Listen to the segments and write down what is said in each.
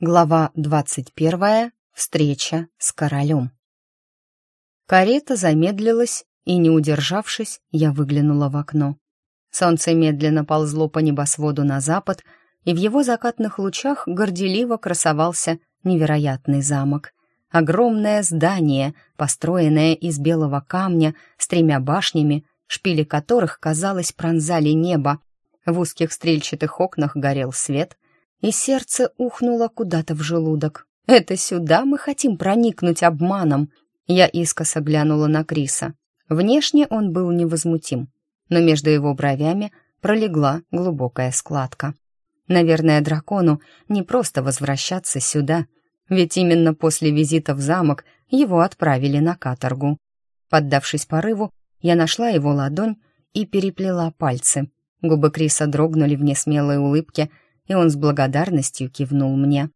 Глава 21. Встреча с королем. Карета замедлилась, и, не удержавшись, я выглянула в окно. Солнце медленно ползло по небосводу на запад, и в его закатных лучах горделиво красовался невероятный замок. Огромное здание, построенное из белого камня с тремя башнями, шпили которых, казалось, пронзали небо. В узких стрельчатых окнах горел свет — и сердце ухнуло куда-то в желудок. «Это сюда мы хотим проникнуть обманом!» Я искоса глянула на Криса. Внешне он был невозмутим, но между его бровями пролегла глубокая складка. Наверное, дракону не просто возвращаться сюда, ведь именно после визита в замок его отправили на каторгу. Поддавшись порыву, я нашла его ладонь и переплела пальцы. Губы Криса дрогнули в несмелой улыбке — и он с благодарностью кивнул мне.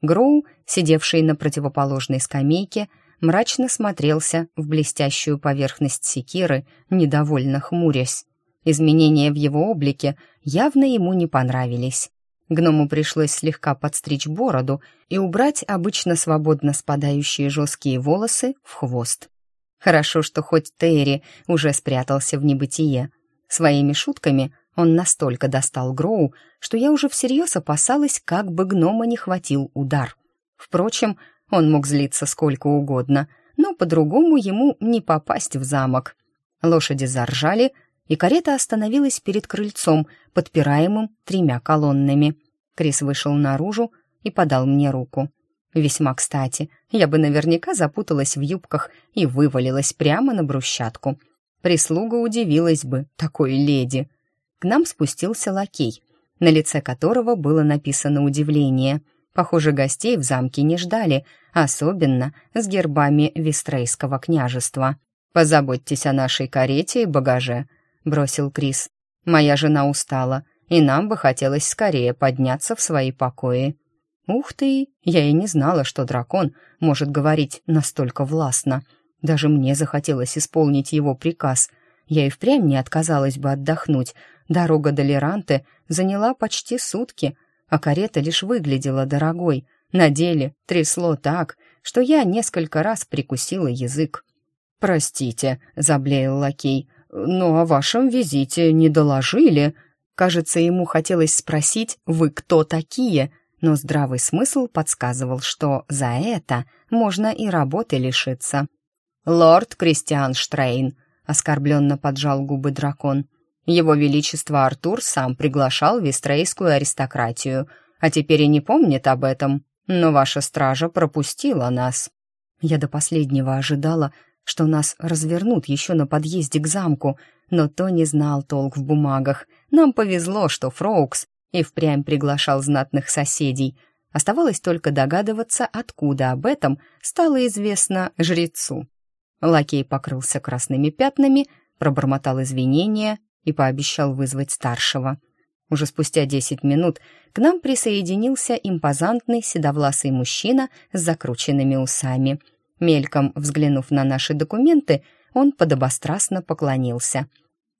Гроу, сидевший на противоположной скамейке, мрачно смотрелся в блестящую поверхность секиры, недовольно хмурясь. Изменения в его облике явно ему не понравились. Гному пришлось слегка подстричь бороду и убрать обычно свободно спадающие жесткие волосы в хвост. Хорошо, что хоть Тейри уже спрятался в небытие. Своими шутками он настолько достал Гроу, что я уже всерьез опасалась, как бы гнома не хватил удар. Впрочем, он мог злиться сколько угодно, но по-другому ему не попасть в замок. Лошади заржали, и карета остановилась перед крыльцом, подпираемым тремя колоннами. Крис вышел наружу и подал мне руку. Весьма кстати, я бы наверняка запуталась в юбках и вывалилась прямо на брусчатку. Прислуга удивилась бы такой леди — к нам спустился лакей, на лице которого было написано удивление. Похоже, гостей в замке не ждали, особенно с гербами Вестрейского княжества. «Позаботьтесь о нашей карете и багаже», — бросил Крис. «Моя жена устала, и нам бы хотелось скорее подняться в свои покои». «Ух ты! Я и не знала, что дракон может говорить настолько властно. Даже мне захотелось исполнить его приказ. Я и впрямь не отказалась бы отдохнуть, Дорога до Леранте заняла почти сутки, а карета лишь выглядела дорогой. На деле трясло так, что я несколько раз прикусила язык. «Простите», — заблеял лакей, — «но о вашем визите не доложили». Кажется, ему хотелось спросить «Вы кто такие?», но здравый смысл подсказывал, что за это можно и работы лишиться. «Лорд Кристиан Штрейн», — оскорбленно поджал губы дракон, его Величество Артур сам приглашал вистрейскую аристократию, а теперь и не помнит об этом, но ваша стража пропустила нас. Я до последнего ожидала, что нас развернут еще на подъезде к замку, но то не знал толк в бумагах. Нам повезло, что Фроукс и впрямь приглашал знатных соседей. Оставалось только догадываться, откуда об этом стало известно жрецу. Лакей покрылся красными пятнами, пробормотал извинения и пообещал вызвать старшего. Уже спустя десять минут к нам присоединился импозантный седовласый мужчина с закрученными усами. Мельком взглянув на наши документы, он подобострастно поклонился.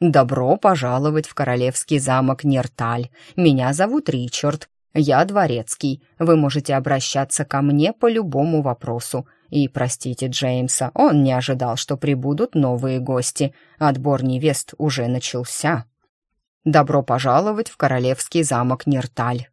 «Добро пожаловать в королевский замок Нерталь. Меня зовут Ричард. Я дворецкий. Вы можете обращаться ко мне по любому вопросу. И простите Джеймса, он не ожидал, что прибудут новые гости. Отбор невест уже начался. Добро пожаловать в королевский замок Нерталь.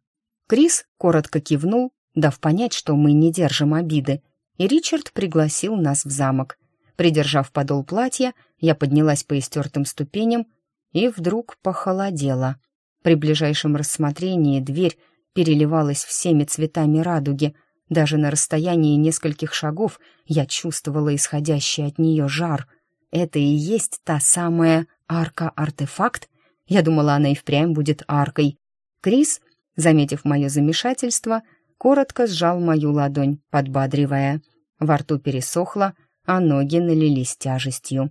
Крис коротко кивнул, дав понять, что мы не держим обиды, и Ричард пригласил нас в замок. Придержав подол платья, я поднялась по истертым ступеням и вдруг похолодела. При ближайшем рассмотрении дверь переливалась всеми цветами радуги. Даже на расстоянии нескольких шагов я чувствовала исходящий от нее жар. Это и есть та самая арка-артефакт? Я думала, она и впрямь будет аркой. Крис, заметив мое замешательство, коротко сжал мою ладонь, подбадривая. Во рту пересохло, а ноги налились тяжестью.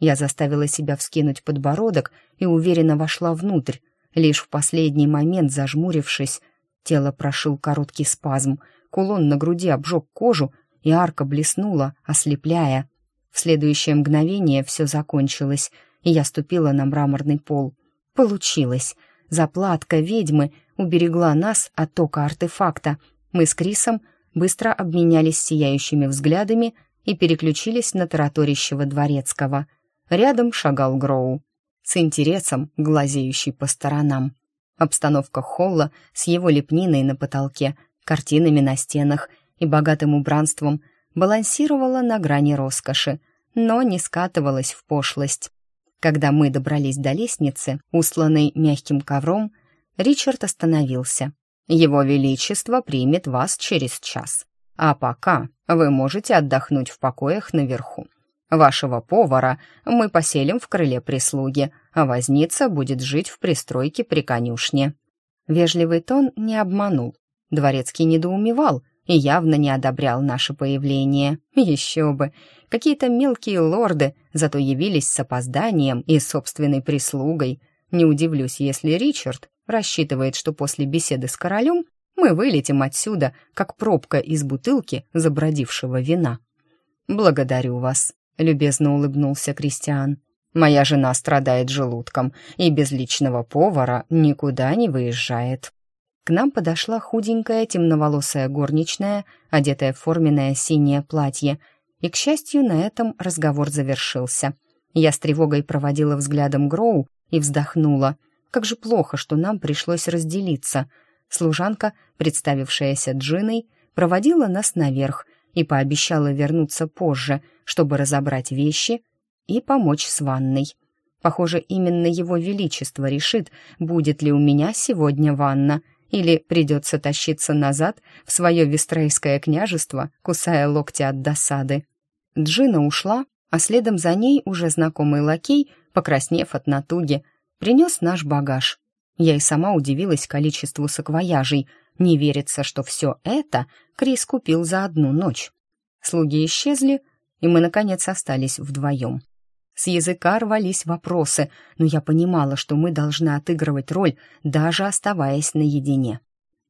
Я заставила себя вскинуть подбородок и уверенно вошла внутрь, лишь в последний момент зажмурившись, Тело прошил короткий спазм, кулон на груди обжег кожу, и арка блеснула, ослепляя. В следующее мгновение все закончилось, и я ступила на мраморный пол. Получилось. Заплатка ведьмы уберегла нас от тока артефакта. Мы с Крисом быстро обменялись сияющими взглядами и переключились на тараторищего дворецкого. Рядом шагал Гроу, с интересом глазеющий по сторонам. Обстановка холла с его лепниной на потолке, картинами на стенах и богатым убранством балансировала на грани роскоши, но не скатывалась в пошлость. Когда мы добрались до лестницы, усланной мягким ковром, Ричард остановился. «Его Величество примет вас через час. А пока вы можете отдохнуть в покоях наверху. Вашего повара мы поселим в крыле прислуги, а возница будет жить в пристройке при конюшне». Вежливый тон не обманул. Дворецкий недоумевал и явно не одобрял наше появление. Еще бы! Какие-то мелкие лорды зато явились с опозданием и собственной прислугой. Не удивлюсь, если Ричард рассчитывает, что после беседы с королем мы вылетим отсюда, как пробка из бутылки забродившего вина. «Благодарю вас», любезно улыбнулся Кристиан. «Моя жена страдает желудком и без личного повара никуда не выезжает». К нам подошла худенькая темноволосая горничная, одетая в форменное синее платье, и, к счастью, на этом разговор завершился. Я с тревогой проводила взглядом Гроу и вздохнула. Как же плохо, что нам пришлось разделиться. Служанка, представившаяся Джиной, проводила нас наверх — и пообещала вернуться позже, чтобы разобрать вещи и помочь с ванной. Похоже, именно его величество решит, будет ли у меня сегодня ванна, или придется тащиться назад в свое Вестрейское княжество, кусая локти от досады. Джина ушла, а следом за ней уже знакомый лакей, покраснев от натуги, принес наш багаж. Я и сама удивилась количеству саквояжей — не верится, что все это Крис купил за одну ночь. Слуги исчезли, и мы, наконец, остались вдвоем. С языка рвались вопросы, но я понимала, что мы должны отыгрывать роль, даже оставаясь наедине.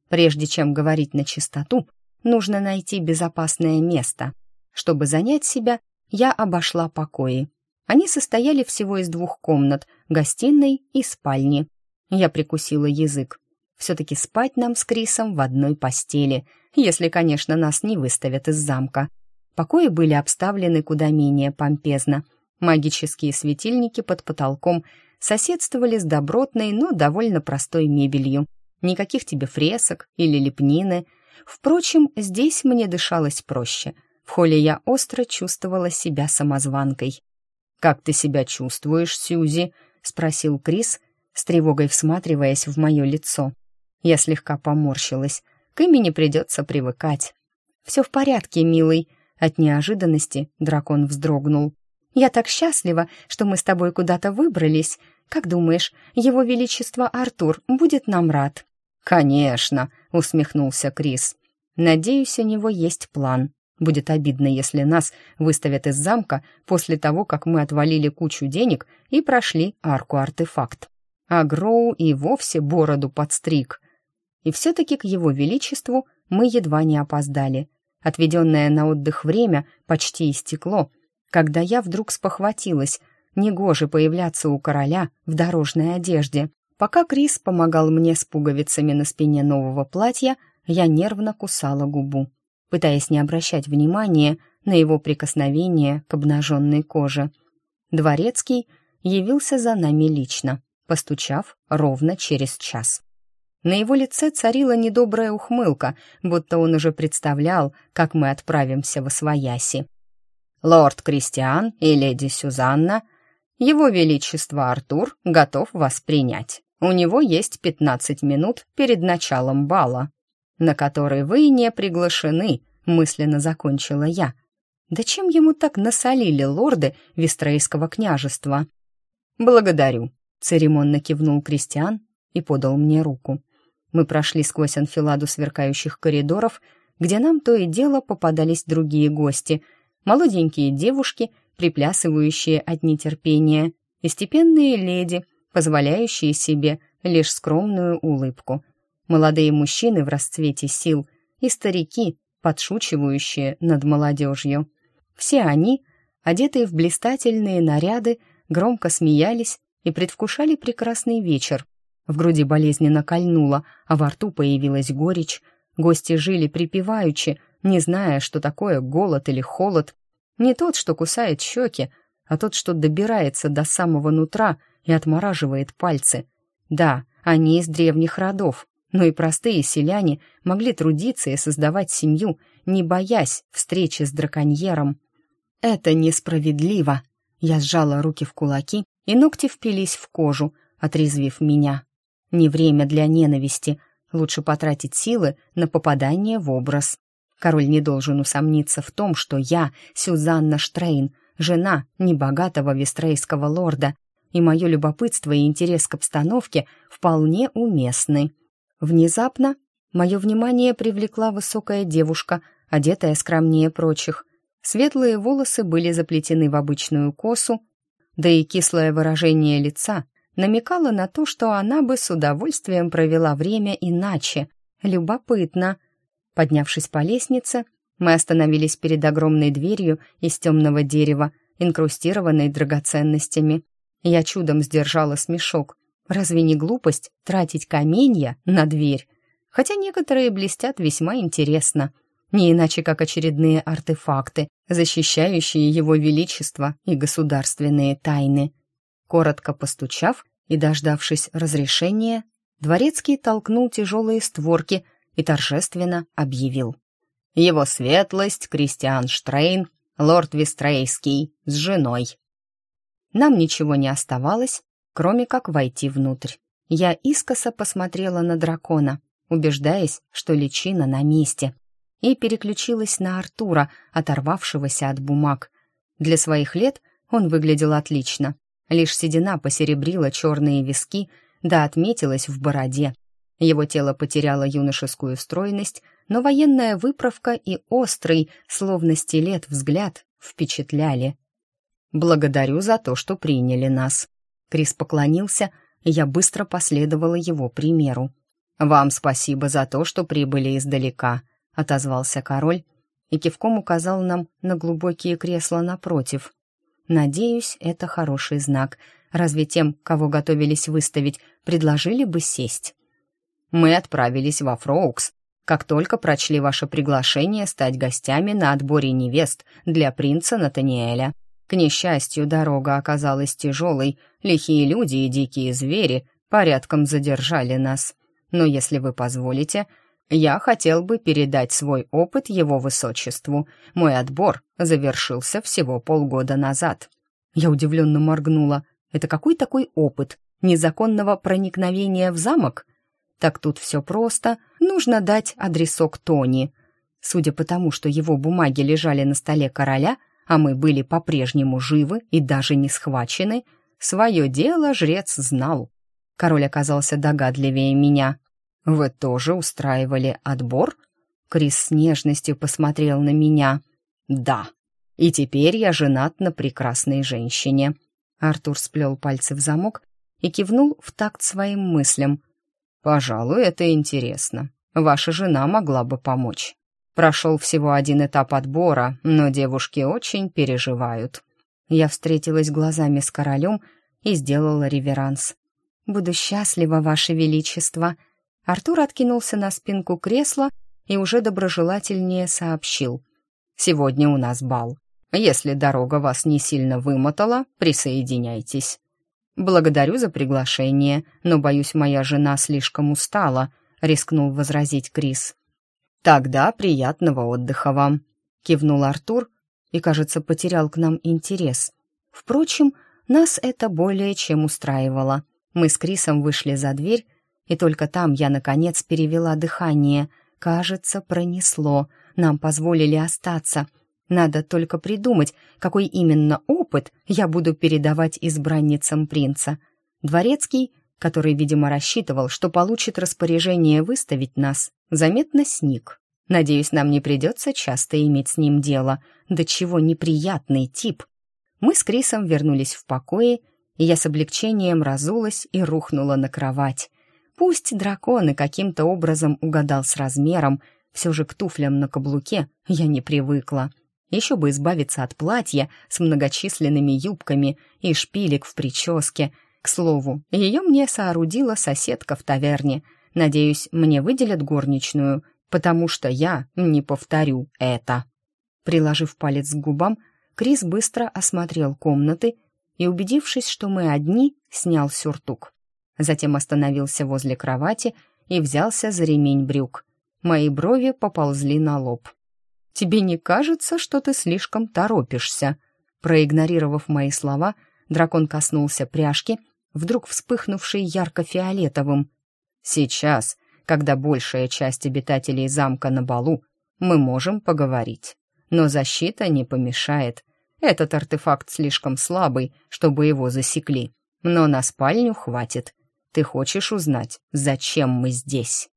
Прежде чем говорить на чистоту, нужно найти безопасное место. Чтобы занять себя, я обошла покои. Они состояли всего из двух комнат, гостиной и спальни. Я прикусила язык все-таки спать нам с Крисом в одной постели, если, конечно, нас не выставят из замка. Покои были обставлены куда менее помпезно. Магические светильники под потолком соседствовали с добротной, но довольно простой мебелью. Никаких тебе фресок или лепнины. Впрочем, здесь мне дышалось проще. В холле я остро чувствовала себя самозванкой. «Как ты себя чувствуешь, Сьюзи?» — спросил Крис, с тревогой всматриваясь в мое лицо. Я слегка поморщилась. К имени придется привыкать. «Все в порядке, милый». От неожиданности дракон вздрогнул. «Я так счастлива, что мы с тобой куда-то выбрались. Как думаешь, его величество Артур будет нам рад?» «Конечно», — усмехнулся Крис. «Надеюсь, у него есть план. Будет обидно, если нас выставят из замка после того, как мы отвалили кучу денег и прошли арку-артефакт. А Гроу и вовсе бороду подстриг и все-таки к его величеству мы едва не опоздали. Отведенное на отдых время почти истекло, когда я вдруг спохватилась, негоже появляться у короля в дорожной одежде. Пока Крис помогал мне с пуговицами на спине нового платья, я нервно кусала губу, пытаясь не обращать внимания на его прикосновение к обнаженной коже. Дворецкий явился за нами лично, постучав ровно через час. На его лице царила недобрая ухмылка, будто он уже представлял, как мы отправимся во Освояси. «Лорд Кристиан и леди Сюзанна, его величество Артур готов вас принять. У него есть 15 минут перед началом бала, на который вы не приглашены», — мысленно закончила я. «Да чем ему так насолили лорды Вестрейского княжества?» «Благодарю», — церемонно кивнул Кристиан и подал мне руку. Мы прошли сквозь анфиладу сверкающих коридоров, где нам то и дело попадались другие гости, молоденькие девушки, приплясывающие от нетерпения, и степенные леди, позволяющие себе лишь скромную улыбку, молодые мужчины в расцвете сил и старики, подшучивающие над молодежью. Все они, одетые в блистательные наряды, громко смеялись и предвкушали прекрасный вечер, в груди болезненно кольнуло, а во рту появилась горечь. Гости жили припеваючи, не зная, что такое голод или холод. Не тот, что кусает щеки, а тот, что добирается до самого нутра и отмораживает пальцы. Да, они из древних родов, но и простые селяне могли трудиться и создавать семью, не боясь встречи с драконьером. «Это несправедливо!» Я сжала руки в кулаки, и ногти впились в кожу, отрезвив меня. Не время для ненависти. Лучше потратить силы на попадание в образ. Король не должен усомниться в том, что я, Сюзанна Штрейн, жена небогатого вестрейского лорда, и мое любопытство и интерес к обстановке вполне уместны. Внезапно мое внимание привлекла высокая девушка, одетая скромнее прочих. Светлые волосы были заплетены в обычную косу, да и кислое выражение лица намекала на то, что она бы с удовольствием провела время иначе. Любопытно. Поднявшись по лестнице, мы остановились перед огромной дверью из темного дерева, инкрустированной драгоценностями. Я чудом сдержала смешок. Разве не глупость тратить каменья на дверь? Хотя некоторые блестят весьма интересно. Не иначе, как очередные артефакты, защищающие его величество и государственные тайны. Коротко постучав и дождавшись разрешения, дворецкий толкнул тяжелые створки и торжественно объявил. «Его светлость, Кристиан Штрейн, лорд Вистрейский, с женой». Нам ничего не оставалось, кроме как войти внутрь. Я искоса посмотрела на дракона, убеждаясь, что личина на месте, и переключилась на Артура, оторвавшегося от бумаг. Для своих лет он выглядел отлично, Лишь седина посеребрила черные виски, да отметилась в бороде. Его тело потеряло юношескую стройность, но военная выправка и острый, словно стилет, взгляд впечатляли. «Благодарю за то, что приняли нас». Крис поклонился, и я быстро последовала его примеру. «Вам спасибо за то, что прибыли издалека», — отозвался король и кивком указал нам на глубокие кресла напротив. Надеюсь, это хороший знак. Разве тем, кого готовились выставить, предложили бы сесть? Мы отправились во Фроукс, как только прочли ваше приглашение стать гостями на отборе невест для принца Натаниэля. К несчастью, дорога оказалась тяжелой, лихие люди и дикие звери порядком задержали нас. Но если вы позволите, я хотел бы передать свой опыт его высочеству. Мой отбор завершился всего полгода назад». Я удивленно моргнула. «Это какой такой опыт? Незаконного проникновения в замок?» «Так тут все просто. Нужно дать адресок Тони». Судя по тому, что его бумаги лежали на столе короля, а мы были по-прежнему живы и даже не схвачены, свое дело жрец знал. Король оказался догадливее меня. «Вы тоже устраивали отбор?» Крис с нежностью посмотрел на меня. «Да. И теперь я женат на прекрасной женщине». Артур сплел пальцы в замок и кивнул в такт своим мыслям. «Пожалуй, это интересно. Ваша жена могла бы помочь. Прошел всего один этап отбора, но девушки очень переживают». Я встретилась глазами с королем и сделала реверанс. «Буду счастлива, Ваше Величество», Артур откинулся на спинку кресла и уже доброжелательнее сообщил. «Сегодня у нас бал. Если дорога вас не сильно вымотала, присоединяйтесь». «Благодарю за приглашение, но, боюсь, моя жена слишком устала», — рискнул возразить Крис. «Тогда приятного отдыха вам», — кивнул Артур и, кажется, потерял к нам интерес. Впрочем, нас это более чем устраивало. Мы с Крисом вышли за дверь и только там я, наконец, перевела дыхание. Кажется, пронесло. Нам позволили остаться. Надо только придумать, какой именно опыт я буду передавать избранницам принца. Дворецкий, который, видимо, рассчитывал, что получит распоряжение выставить нас, заметно сник. Надеюсь, нам не придется часто иметь с ним дело. До чего неприятный тип. Мы с Крисом вернулись в покое, и я с облегчением разулась и рухнула на кровать. Пусть дракон и каким-то образом угадал с размером, все же к туфлям на каблуке я не привыкла. Еще бы избавиться от платья с многочисленными юбками и шпилек в прическе. К слову, ее мне соорудила соседка в таверне. Надеюсь, мне выделят горничную, потому что я не повторю это. Приложив палец к губам, Крис быстро осмотрел комнаты и, убедившись, что мы одни, снял сюртук затем остановился возле кровати и взялся за ремень брюк. Мои брови поползли на лоб. «Тебе не кажется, что ты слишком торопишься?» Проигнорировав мои слова, дракон коснулся пряжки, вдруг вспыхнувшей ярко-фиолетовым. «Сейчас, когда большая часть обитателей замка на балу, мы можем поговорить. Но защита не помешает. Этот артефакт слишком слабый, чтобы его засекли. Но на спальню хватит. Ты хочешь узнать, зачем мы здесь?»